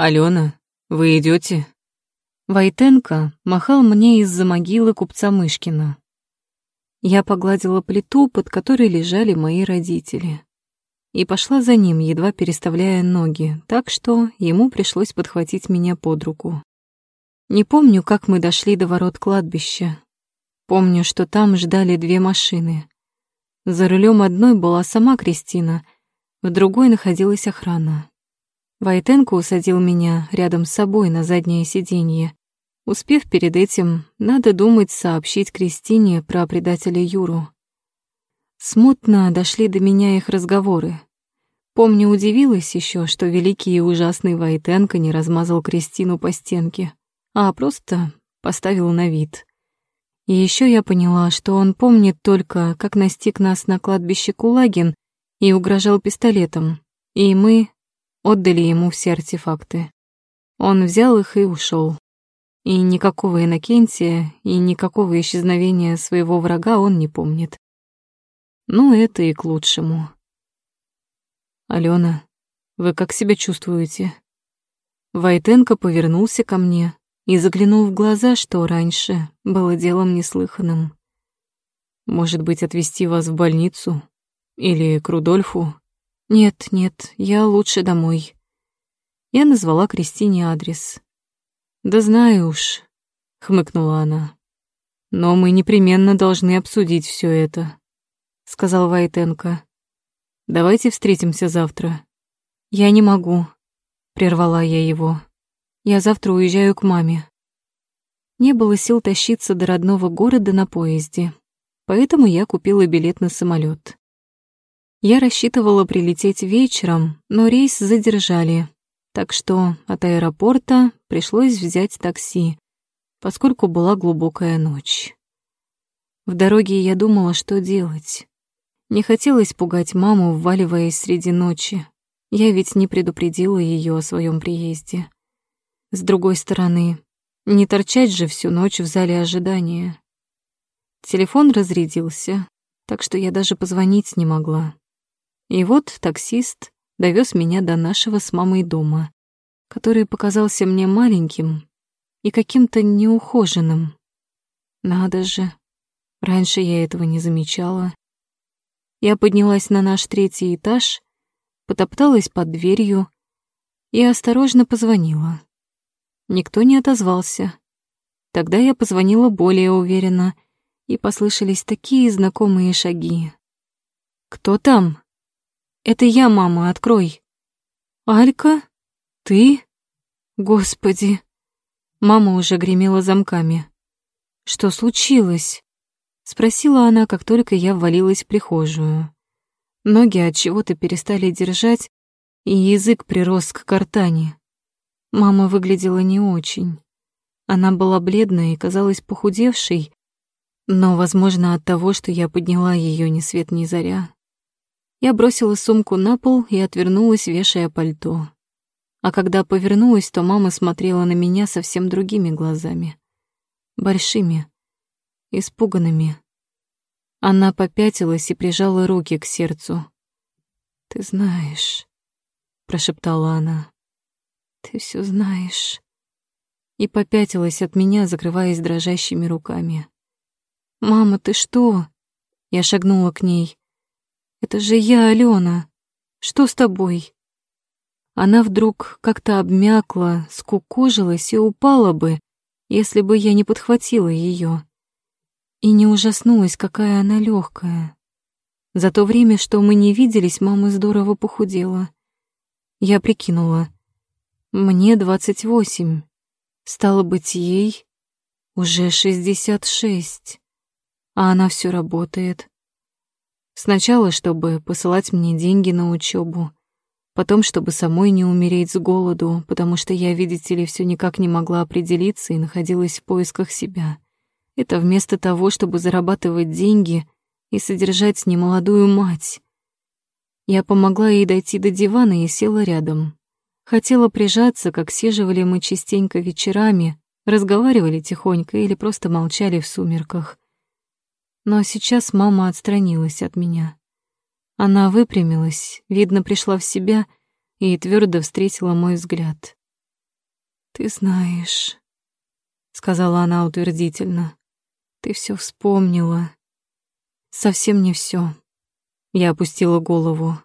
«Алена, вы идете? Войтенко махал мне из-за могилы купца Мышкина. Я погладила плиту, под которой лежали мои родители, и пошла за ним, едва переставляя ноги, так что ему пришлось подхватить меня под руку. Не помню, как мы дошли до ворот кладбища. Помню, что там ждали две машины. За рулем одной была сама Кристина, в другой находилась охрана. Войтенко усадил меня рядом с собой на заднее сиденье, успев перед этим, надо думать, сообщить Кристине про предателя Юру. Смутно дошли до меня их разговоры. Помню, удивилась еще, что великий и ужасный Войтенко не размазал Кристину по стенке, а просто поставил на вид. И еще я поняла, что он помнит только, как настиг нас на кладбище Кулагин и угрожал пистолетом, и мы отдали ему все артефакты. Он взял их и ушел. И никакого Иннокентия, и никакого исчезновения своего врага он не помнит. Ну, это и к лучшему. «Алена, вы как себя чувствуете?» Войтенко повернулся ко мне и заглянул в глаза, что раньше было делом неслыханным. «Может быть, отвезти вас в больницу? Или к Рудольфу?» «Нет, нет, я лучше домой». Я назвала Кристине адрес. «Да знаю уж», — хмыкнула она. «Но мы непременно должны обсудить все это», — сказал Войтенко. «Давайте встретимся завтра». «Я не могу», — прервала я его. «Я завтра уезжаю к маме». Не было сил тащиться до родного города на поезде, поэтому я купила билет на самолет. Я рассчитывала прилететь вечером, но рейс задержали, так что от аэропорта пришлось взять такси, поскольку была глубокая ночь. В дороге я думала, что делать. Не хотелось пугать маму, вваливаясь среди ночи. Я ведь не предупредила ее о своем приезде. С другой стороны, не торчать же всю ночь в зале ожидания. Телефон разрядился, так что я даже позвонить не могла. И вот таксист довез меня до нашего с мамой дома, который показался мне маленьким и каким-то неухоженным. Надо же, раньше я этого не замечала. Я поднялась на наш третий этаж, потопталась под дверью и осторожно позвонила. Никто не отозвался. Тогда я позвонила более уверенно, и послышались такие знакомые шаги. «Кто там?» Это я, мама, открой. Алька? Ты? Господи. Мама уже гремела замками. Что случилось? Спросила она, как только я ввалилась в прихожую. Ноги от чего-то перестали держать, и язык прирос к картане. Мама выглядела не очень. Она была бледная и казалась похудевшей, но, возможно, от того, что я подняла ее ни свет ни заря. Я бросила сумку на пол и отвернулась, вешая пальто. А когда повернулась, то мама смотрела на меня совсем другими глазами. Большими, испуганными. Она попятилась и прижала руки к сердцу. «Ты знаешь», — прошептала она, — «ты все знаешь». И попятилась от меня, закрываясь дрожащими руками. «Мама, ты что?» Я шагнула к ней. Это же я, Алена. Что с тобой? Она вдруг как-то обмякла, скукожилась и упала бы, если бы я не подхватила ее. И не ужаснулась, какая она легкая. За то время, что мы не виделись, мама здорово похудела. Я прикинула. Мне двадцать восемь. Стало быть, ей уже шестьдесят шесть. А она все работает. Сначала, чтобы посылать мне деньги на учебу, потом, чтобы самой не умереть с голоду, потому что я, видите ли, все никак не могла определиться и находилась в поисках себя. Это вместо того, чтобы зарабатывать деньги и содержать немолодую мать. Я помогла ей дойти до дивана и села рядом. Хотела прижаться, как сиживали мы частенько вечерами, разговаривали тихонько или просто молчали в сумерках. Но сейчас мама отстранилась от меня. Она выпрямилась, видно, пришла в себя и твердо встретила мой взгляд. «Ты знаешь», — сказала она утвердительно, — «ты все вспомнила». «Совсем не все. Я опустила голову.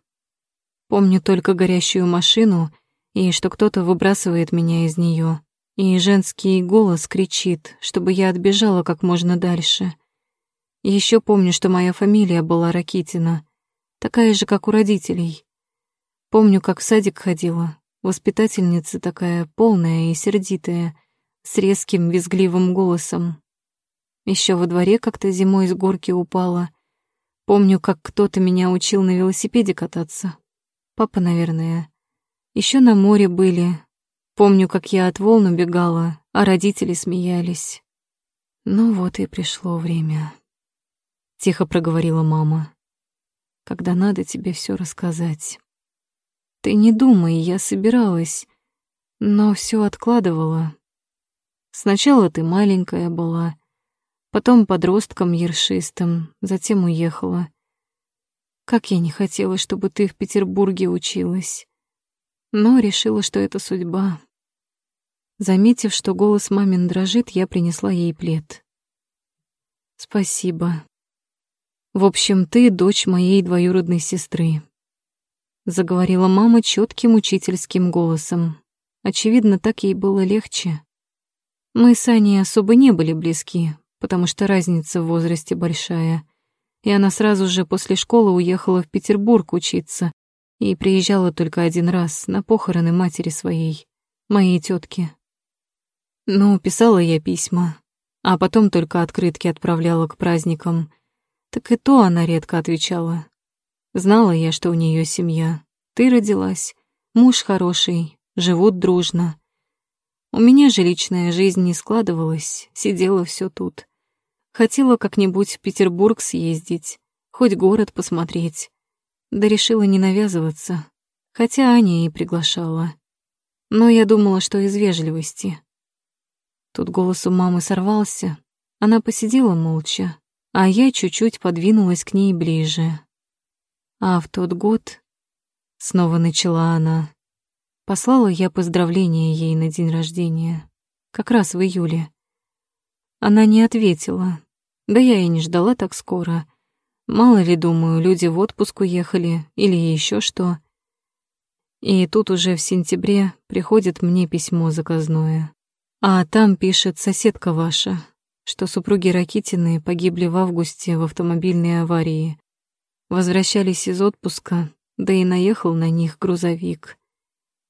Помню только горящую машину и что кто-то выбрасывает меня из нее, и женский голос кричит, чтобы я отбежала как можно дальше. Еще помню, что моя фамилия была Ракитина, такая же, как у родителей. Помню, как в садик ходила, воспитательница такая полная и сердитая, с резким визгливым голосом. Еще во дворе как-то зимой с горки упала. Помню, как кто-то меня учил на велосипеде кататься. Папа, наверное. Еще на море были. Помню, как я от волн убегала, а родители смеялись. Ну вот и пришло время. Тихо проговорила мама. Когда надо тебе все рассказать. Ты не думай, я собиралась, но все откладывала. Сначала ты маленькая была, потом подростком ершистым, затем уехала. Как я не хотела, чтобы ты в Петербурге училась. Но решила, что это судьба. Заметив, что голос мамин дрожит, я принесла ей плед. Спасибо. В общем, ты дочь моей двоюродной сестры. Заговорила мама четким учительским голосом. Очевидно, так ей было легче. Мы с Аней особо не были близки, потому что разница в возрасте большая. И она сразу же после школы уехала в Петербург учиться и приезжала только один раз на похороны матери своей, моей тетки. Ну, писала я письма, а потом только открытки отправляла к праздникам — так и то она редко отвечала. Знала я, что у нее семья. Ты родилась, муж хороший, живут дружно. У меня же личная жизнь не складывалась, сидела все тут. Хотела как-нибудь в Петербург съездить, хоть город посмотреть. Да решила не навязываться, хотя Аня и приглашала. Но я думала, что из вежливости. Тут голос у мамы сорвался. Она посидела молча, а я чуть-чуть подвинулась к ней ближе. А в тот год, снова начала она, послала я поздравление ей на день рождения, как раз в июле. Она не ответила, да я и не ждала так скоро. Мало ли, думаю, люди в отпуск уехали или еще что. И тут уже в сентябре приходит мне письмо заказное. А там пишет соседка ваша, что супруги Ракитины погибли в августе в автомобильной аварии. Возвращались из отпуска, да и наехал на них грузовик.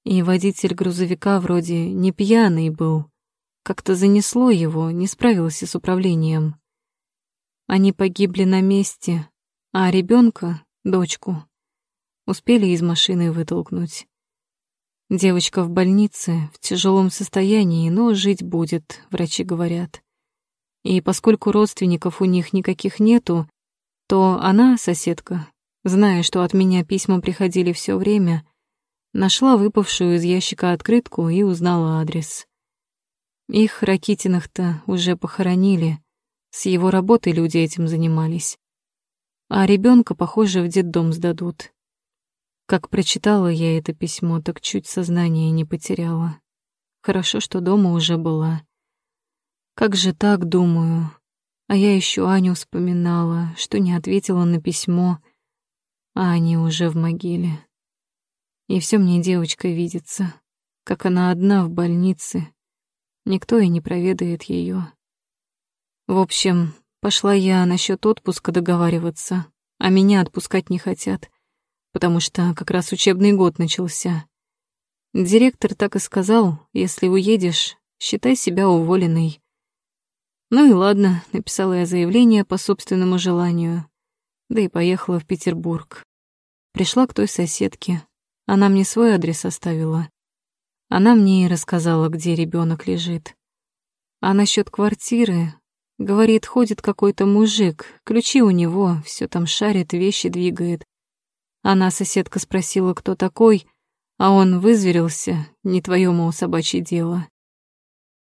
И водитель грузовика вроде не пьяный был. Как-то занесло его, не справился с управлением. Они погибли на месте, а ребенка, дочку, успели из машины вытолкнуть. Девочка в больнице, в тяжелом состоянии, но жить будет, врачи говорят. И поскольку родственников у них никаких нету, то она, соседка, зная, что от меня письма приходили все время, нашла выпавшую из ящика открытку и узнала адрес. Их Ракитиных-то уже похоронили, с его работой люди этим занимались. А ребенка, похоже, в детдом сдадут. Как прочитала я это письмо, так чуть сознание не потеряла. Хорошо, что дома уже была. Как же так, думаю? А я еще Аню вспоминала, что не ответила на письмо, а они уже в могиле. И все мне девочка видится, как она одна в больнице. Никто и не проведает ее. В общем, пошла я насчет отпуска договариваться, а меня отпускать не хотят, потому что как раз учебный год начался. Директор так и сказал, если уедешь, считай себя уволенной. Ну и ладно, написала я заявление по собственному желанию, да и поехала в Петербург. Пришла к той соседке. Она мне свой адрес оставила. Она мне и рассказала, где ребенок лежит. А насчет квартиры, говорит, ходит какой-то мужик, ключи у него, все там шарит, вещи двигает. Она соседка спросила, кто такой, а он вызверился, не твое, мол, собачье дело.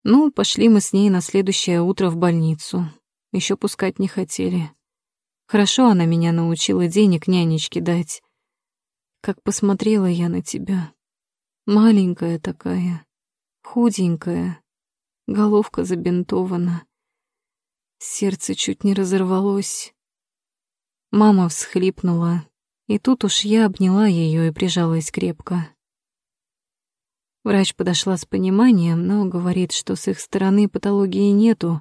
Ну, пошли мы с ней на следующее утро в больницу. Еще пускать не хотели. Хорошо она меня научила денег нянечке дать. Как посмотрела я на тебя. Маленькая такая, худенькая, головка забинтована. Сердце чуть не разорвалось. Мама всхлипнула, и тут уж я обняла ее и прижалась крепко. Врач подошла с пониманием, но говорит, что с их стороны патологии нету,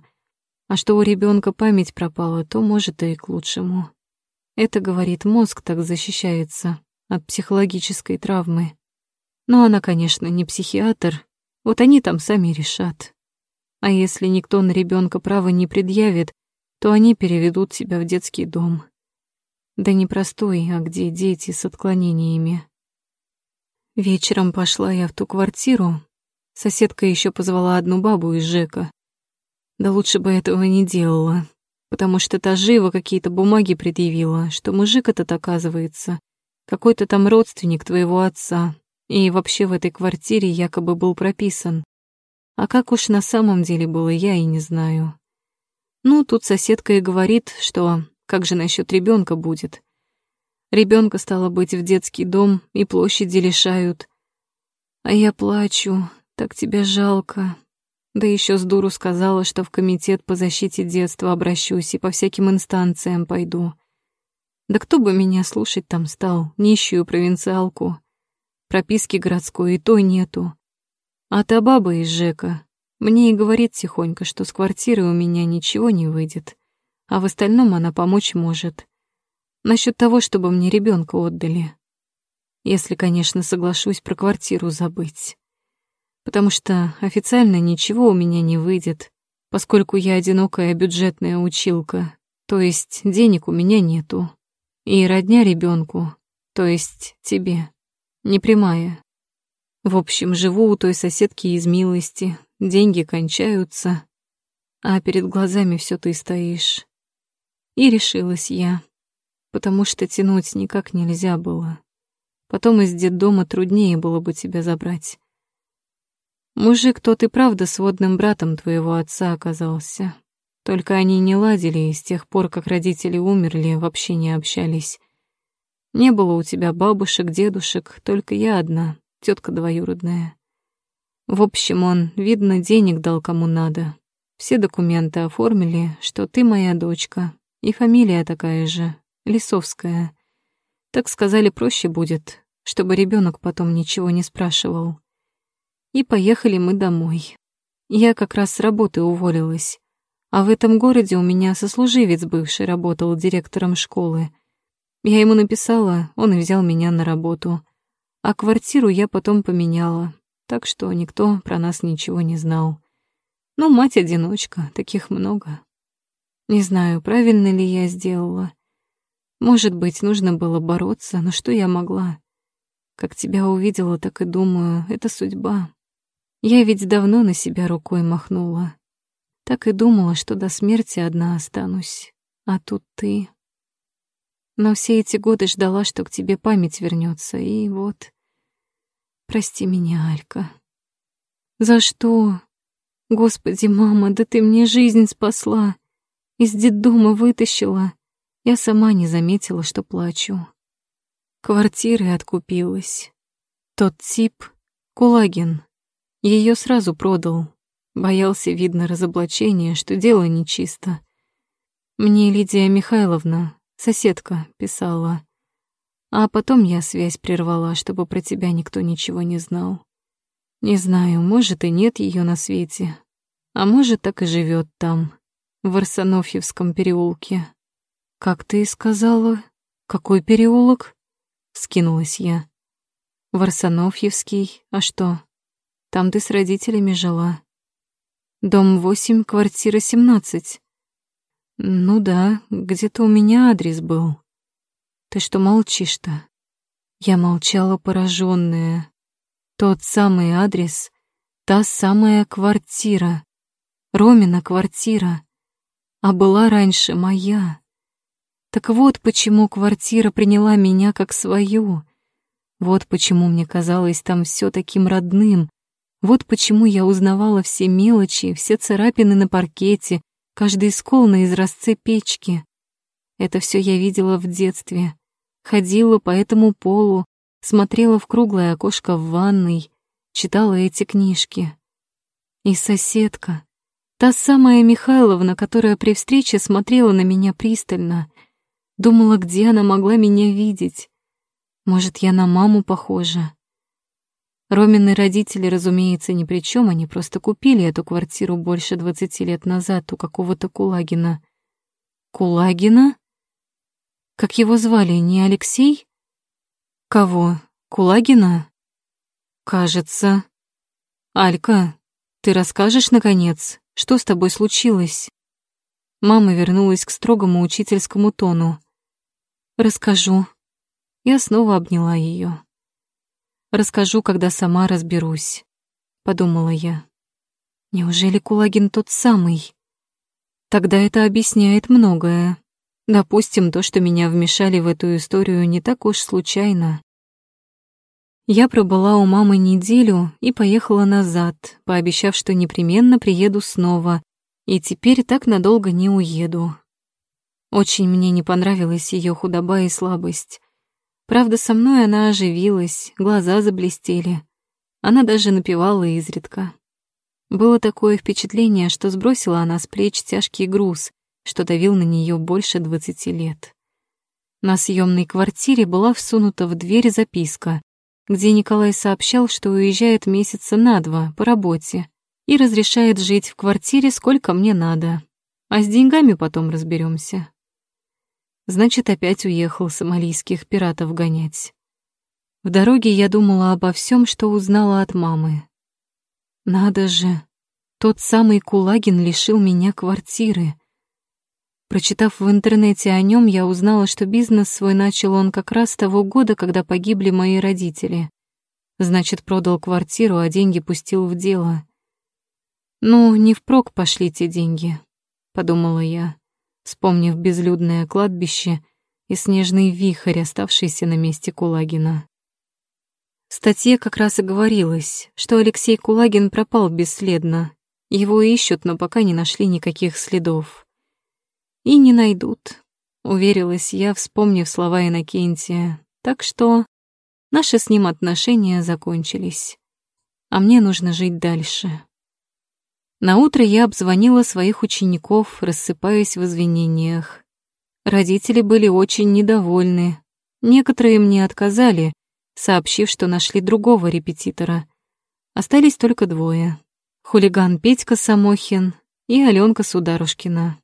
а что у ребенка память пропала, то может и к лучшему. Это, говорит, мозг так защищается от психологической травмы. Но она, конечно, не психиатр, вот они там сами решат. А если никто на ребенка права не предъявит, то они переведут себя в детский дом. Да не простой, а где дети с отклонениями. Вечером пошла я в ту квартиру. Соседка еще позвала одну бабу из ЖЭКа. Да лучше бы этого не делала, потому что та живо какие-то бумаги предъявила, что мужик этот, оказывается, какой-то там родственник твоего отца, и вообще в этой квартире якобы был прописан. А как уж на самом деле было, я и не знаю. Ну, тут соседка и говорит, что как же насчет ребенка будет? Ребенка стало быть в детский дом и площади лишают. А я плачу, так тебя жалко. Да еще с дуру сказала, что в комитет по защите детства обращусь и по всяким инстанциям пойду. Да кто бы меня слушать там стал, нищую провинциалку. Прописки городской и той нету. А та баба из ЖЭКа мне и говорит тихонько, что с квартиры у меня ничего не выйдет а в остальном она помочь может. Насчет того, чтобы мне ребенка отдали. Если, конечно, соглашусь про квартиру забыть. Потому что официально ничего у меня не выйдет, поскольку я одинокая бюджетная училка, то есть денег у меня нету. И родня ребенку, то есть тебе, не прямая. В общем, живу у той соседки из милости, деньги кончаются, а перед глазами все ты стоишь. И решилась я, потому что тянуть никак нельзя было. Потом из детдома труднее было бы тебя забрать. Мужик тот и правда сводным братом твоего отца оказался. Только они не ладили, и с тех пор, как родители умерли, вообще не общались. Не было у тебя бабушек, дедушек, только я одна, тетка двоюродная. В общем, он, видно, денег дал кому надо. Все документы оформили, что ты моя дочка, и фамилия такая же, Лисовская. Так сказали, проще будет, чтобы ребенок потом ничего не спрашивал. И поехали мы домой. Я как раз с работы уволилась. А в этом городе у меня сослуживец бывший работал директором школы. Я ему написала, он и взял меня на работу. А квартиру я потом поменяла, так что никто про нас ничего не знал. Ну, мать-одиночка, таких много. Не знаю, правильно ли я сделала. Может быть, нужно было бороться, но что я могла? Как тебя увидела, так и думаю, это судьба. Я ведь давно на себя рукой махнула. Так и думала, что до смерти одна останусь. А тут ты. Но все эти годы ждала, что к тебе память вернется, и вот... Прости меня, Алька. За что? Господи, мама, да ты мне жизнь спасла. Из детдома вытащила. Я сама не заметила, что плачу. Квартиры откупилась. Тот тип — Кулагин. Ее сразу продал. Боялся, видно, разоблачения, что дело нечисто. Мне Лидия Михайловна, соседка, писала. А потом я связь прервала, чтобы про тебя никто ничего не знал. Не знаю, может и нет ее на свете, а может так и живет там в Арсенофьевском переулке. «Как ты и сказала? Какой переулок?» — скинулась я. «В Арсенофьевский. А что? Там ты с родителями жила. Дом 8, квартира 17. Ну да, где-то у меня адрес был. Ты что молчишь-то?» Я молчала пораженная. Тот самый адрес, та самая квартира. Ромина квартира а была раньше моя. Так вот почему квартира приняла меня как свою. Вот почему мне казалось там все таким родным. Вот почему я узнавала все мелочи, все царапины на паркете, каждый скол на изразце печки. Это все я видела в детстве. Ходила по этому полу, смотрела в круглое окошко в ванной, читала эти книжки. И соседка, та самая Михайловна, которая при встрече смотрела на меня пристально, думала, где она могла меня видеть. Может, я на маму похожа. Ромины родители, разумеется, ни при чем, они просто купили эту квартиру больше двадцати лет назад у какого-то Кулагина. Кулагина? Как его звали, не Алексей? Кого? Кулагина? Кажется. Алька, ты расскажешь, наконец, что с тобой случилось? Мама вернулась к строгому учительскому тону. Расскажу. Я снова обняла ее. Расскажу, когда сама разберусь, подумала я. Неужели Кулагин тот самый? Тогда это объясняет многое. Допустим, то, что меня вмешали в эту историю, не так уж случайно. Я пробыла у мамы неделю и поехала назад, пообещав, что непременно приеду снова, и теперь так надолго не уеду. Очень мне не понравилась ее худоба и слабость. Правда, со мной она оживилась, глаза заблестели. Она даже напевала изредка. Было такое впечатление, что сбросила она с плеч тяжкий груз, что давил на нее больше двадцати лет. На съемной квартире была всунута в дверь записка, где Николай сообщал, что уезжает месяца на два по работе и разрешает жить в квартире сколько мне надо, а с деньгами потом разберемся. Значит, опять уехал сомалийских пиратов гонять. В дороге я думала обо всем, что узнала от мамы. Надо же, тот самый Кулагин лишил меня квартиры. Прочитав в интернете о нем, я узнала, что бизнес свой начал он как раз того года, когда погибли мои родители. Значит, продал квартиру, а деньги пустил в дело. Ну, не впрок пошли те деньги, подумала я вспомнив безлюдное кладбище и снежный вихрь, оставшийся на месте Кулагина. В статье как раз и говорилось, что Алексей Кулагин пропал бесследно. Его ищут, но пока не нашли никаких следов. И не найдут, уверилась я, вспомнив слова Иннокентия. Так что наши с ним отношения закончились. А мне нужно жить дальше. Наутро я обзвонила своих учеников, рассыпаясь в извинениях. Родители были очень недовольны. Некоторые мне отказали, сообщив, что нашли другого репетитора. Остались только двое. Хулиган Петька Самохин и Алёнка Сударушкина.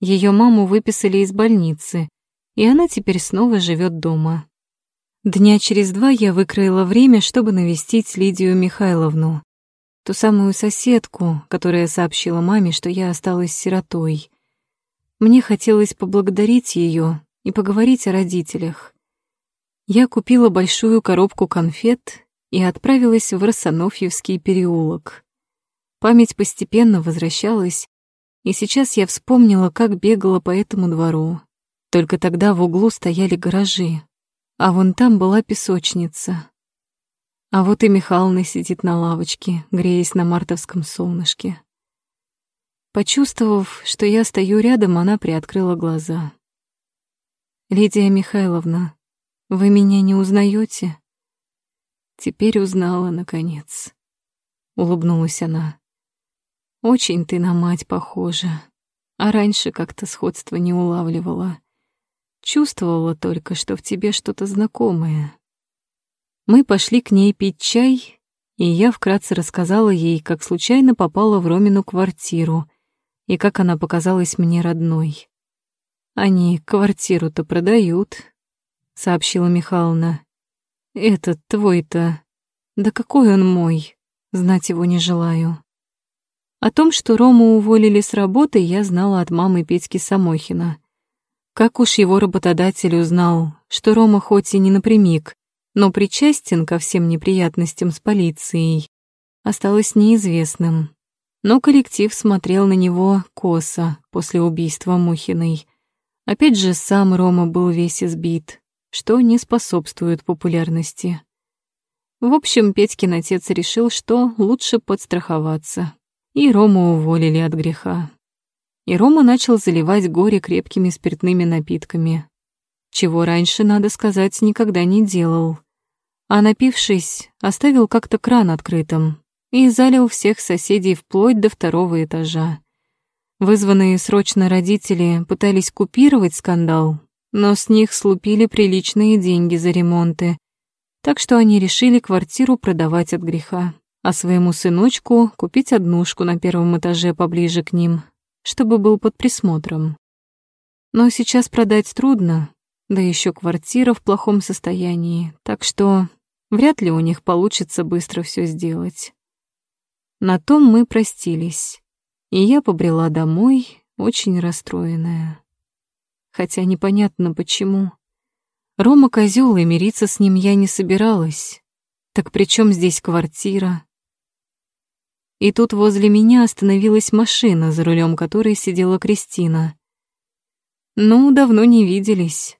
Ее маму выписали из больницы, и она теперь снова живет дома. Дня через два я выкроила время, чтобы навестить Лидию Михайловну ту самую соседку, которая сообщила маме, что я осталась сиротой. Мне хотелось поблагодарить ее и поговорить о родителях. Я купила большую коробку конфет и отправилась в Росонофьевский переулок. Память постепенно возвращалась, и сейчас я вспомнила, как бегала по этому двору. Только тогда в углу стояли гаражи, а вон там была песочница. А вот и Михална сидит на лавочке, греясь на мартовском солнышке. Почувствовав, что я стою рядом, она приоткрыла глаза. «Лидия Михайловна, вы меня не узнаете? «Теперь узнала, наконец», — улыбнулась она. «Очень ты на мать похожа, а раньше как-то сходства не улавливала. Чувствовала только, что в тебе что-то знакомое». Мы пошли к ней пить чай, и я вкратце рассказала ей, как случайно попала в Ромину квартиру и как она показалась мне родной. «Они квартиру-то продают», — сообщила Михайловна. «Этот твой-то. Да какой он мой? Знать его не желаю». О том, что Рому уволили с работы, я знала от мамы Петьки Самохина. Как уж его работодатель узнал, что Рома хоть и не напрямик, но причастен ко всем неприятностям с полицией, осталось неизвестным. Но коллектив смотрел на него косо после убийства Мухиной. Опять же, сам Рома был весь избит, что не способствует популярности. В общем, Петькин отец решил, что лучше подстраховаться. И Рому уволили от греха. И Рома начал заливать горе крепкими спиртными напитками, чего раньше, надо сказать, никогда не делал. А напившись, оставил как-то кран открытым, и залил всех соседей вплоть до второго этажа. Вызванные срочно родители пытались купировать скандал, но с них слупили приличные деньги за ремонты, так что они решили квартиру продавать от греха, а своему сыночку купить однушку на первом этаже поближе к ним, чтобы был под присмотром. Но сейчас продать трудно, да еще квартира в плохом состоянии, так что вряд ли у них получится быстро все сделать. На том мы простились, и я побрела домой, очень расстроенная. Хотя непонятно почему. Рома козёл, и мириться с ним я не собиралась. Так при чем здесь квартира? И тут возле меня остановилась машина, за рулем которой сидела Кристина. «Ну, давно не виделись», —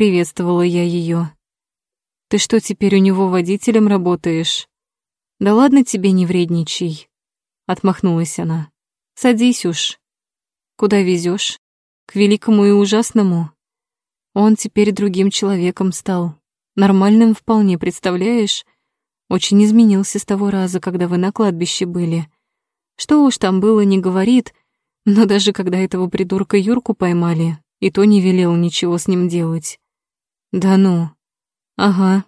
приветствовала я ее. «Ты что, теперь у него водителем работаешь?» «Да ладно тебе, не вредничай», — отмахнулась она. «Садись уж. Куда везешь? К великому и ужасному?» Он теперь другим человеком стал. Нормальным вполне, представляешь? Очень изменился с того раза, когда вы на кладбище были. Что уж там было, не говорит, но даже когда этого придурка Юрку поймали, и то не велел ничего с ним делать. Да ну. Ага.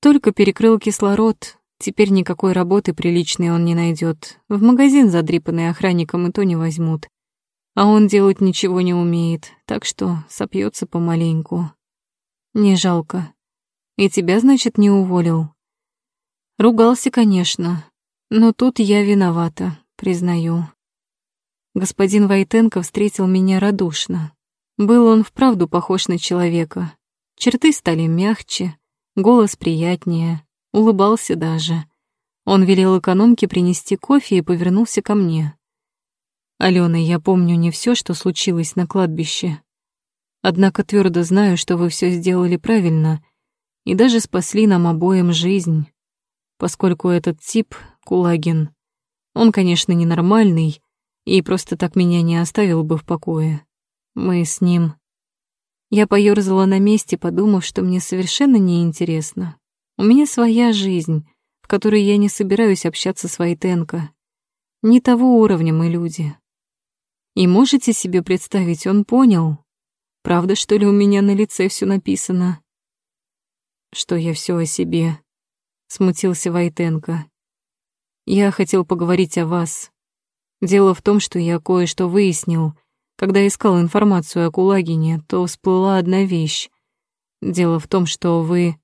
Только перекрыл кислород, теперь никакой работы приличной он не найдет. В магазин задрипанный охранником и то не возьмут. А он делать ничего не умеет, так что сопьется помаленьку. Не жалко. И тебя, значит, не уволил? Ругался, конечно, но тут я виновата, признаю. Господин Войтенко встретил меня радушно. Был он вправду похож на человека. Черты стали мягче, голос приятнее, улыбался даже. Он велел экономке принести кофе и повернулся ко мне. «Алена, я помню не все, что случилось на кладбище. Однако твердо знаю, что вы все сделали правильно и даже спасли нам обоим жизнь поскольку этот тип, Кулагин, он, конечно, ненормальный и просто так меня не оставил бы в покое. Мы с ним... Я поёрзала на месте, подумав, что мне совершенно неинтересно. У меня своя жизнь, в которой я не собираюсь общаться с Войтенко. Не того уровня мы люди. И можете себе представить, он понял. Правда, что ли, у меня на лице все написано? Что я все о себе смутился Войтенко. Я хотел поговорить о вас. Дело в том, что я кое-что выяснил. Когда искал информацию о Кулагине, то всплыла одна вещь. Дело в том, что вы...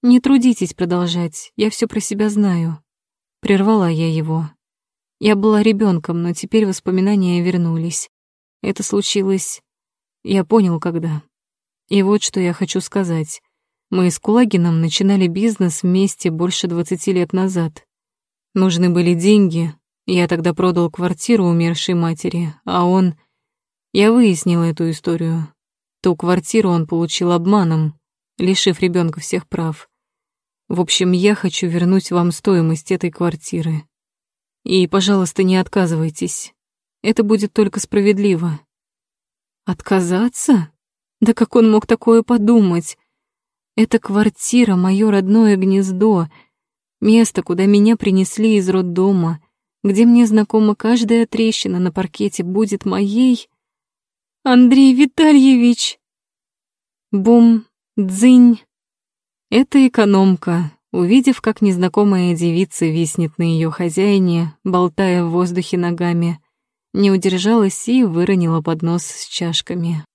Не трудитесь продолжать, я все про себя знаю. Прервала я его. Я была ребенком, но теперь воспоминания вернулись. Это случилось... Я понял, когда. И вот что я хочу сказать. Мы с Кулагином начинали бизнес вместе больше 20 лет назад. Нужны были деньги. Я тогда продал квартиру умершей матери, а он... Я выяснила эту историю. Ту квартиру он получил обманом, лишив ребенка всех прав. В общем, я хочу вернуть вам стоимость этой квартиры. И, пожалуйста, не отказывайтесь. Это будет только справедливо. Отказаться? Да как он мог такое подумать? Эта квартира — мое родное гнездо, место, куда меня принесли из роддома, где мне знакома каждая трещина на паркете, будет моей... Андрей Витальевич! Бум, дзынь. Это экономка, увидев, как незнакомая девица виснет на ее хозяине, болтая в воздухе ногами, не удержалась и выронила поднос с чашками.